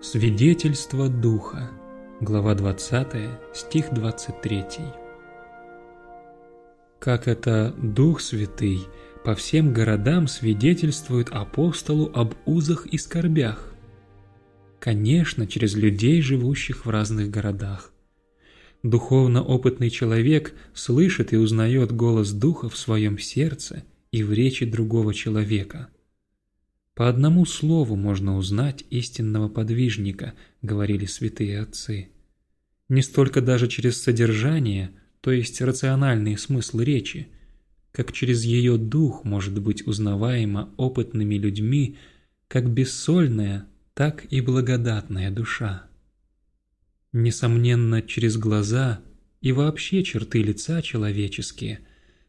Свидетельство Духа. Глава 20, стих 23. Как это Дух Святый по всем городам свидетельствует апостолу об узах и скорбях? Конечно, через людей, живущих в разных городах. Духовно опытный человек слышит и узнает голос Духа в своем сердце и в речи другого человека – по одному слову можно узнать истинного подвижника, говорили святые отцы. Не столько даже через содержание, то есть рациональный смысл речи, как через ее дух может быть узнаваема опытными людьми как бессольная, так и благодатная душа. Несомненно, через глаза и вообще черты лица человеческие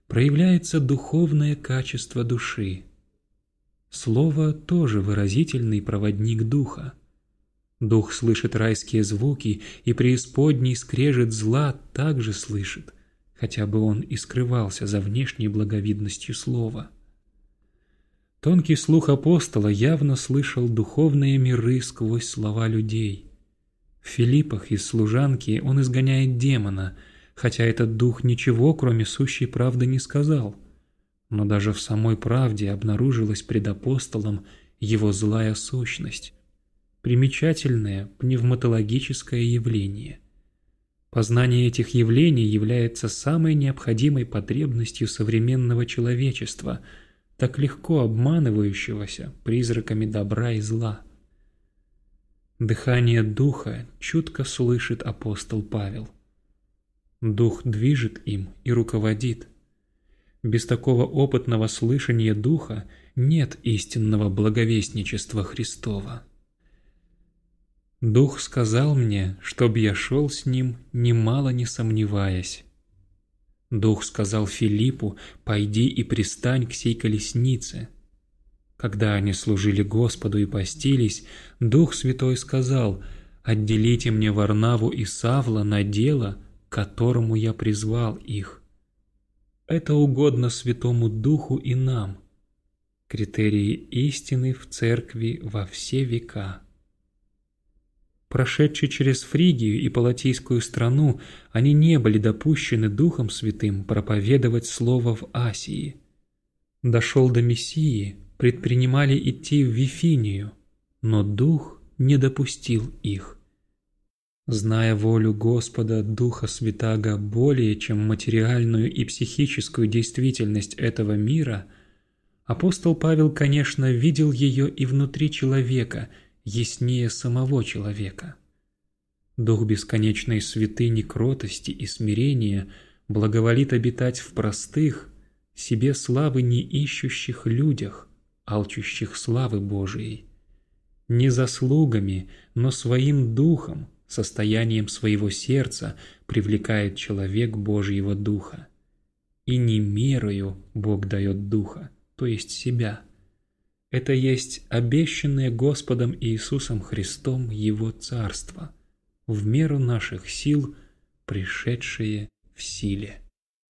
проявляется духовное качество души – Слово тоже выразительный проводник духа. Дух слышит райские звуки, и преисподний скрежет зла также слышит, хотя бы он и скрывался за внешней благовидностью слова. Тонкий слух апостола явно слышал духовные миры сквозь слова людей. В Филиппах из служанки он изгоняет демона, хотя этот дух ничего, кроме сущей правды, не сказал – но даже в самой правде обнаружилась пред апостолом его злая сущность. Примечательное пневматологическое явление. Познание этих явлений является самой необходимой потребностью современного человечества, так легко обманывающегося призраками добра и зла. Дыхание Духа чутко слышит апостол Павел. Дух движет им и руководит – без такого опытного слышания Духа нет истинного благовестничества Христова. Дух сказал мне, чтоб я шел с ним, немало не сомневаясь. Дух сказал Филиппу, пойди и пристань к сей колеснице. Когда они служили Господу и постились, Дух Святой сказал, отделите мне Варнаву и Савла на дело, которому я призвал их. Это угодно Святому Духу и нам. Критерии истины в Церкви во все века. Прошедшие через Фригию и Палатийскую страну, они не были допущены Духом Святым проповедовать Слово в Асии. Дошел до Мессии, предпринимали идти в Вифинию, но Дух не допустил их. Зная волю Господа Духа Святаго более, чем материальную и психическую действительность этого мира, апостол Павел, конечно, видел ее и внутри человека, яснее самого человека. Дух бесконечной святыни кротости и смирения благоволит обитать в простых, себе славы не ищущих людях, алчущих славы Божией. Не заслугами, но своим духом – состоянием своего сердца привлекает человек Божьего Духа. И не мерою Бог дает Духа, то есть себя. Это есть обещанное Господом Иисусом Христом Его Царство, в меру наших сил, пришедшее в силе.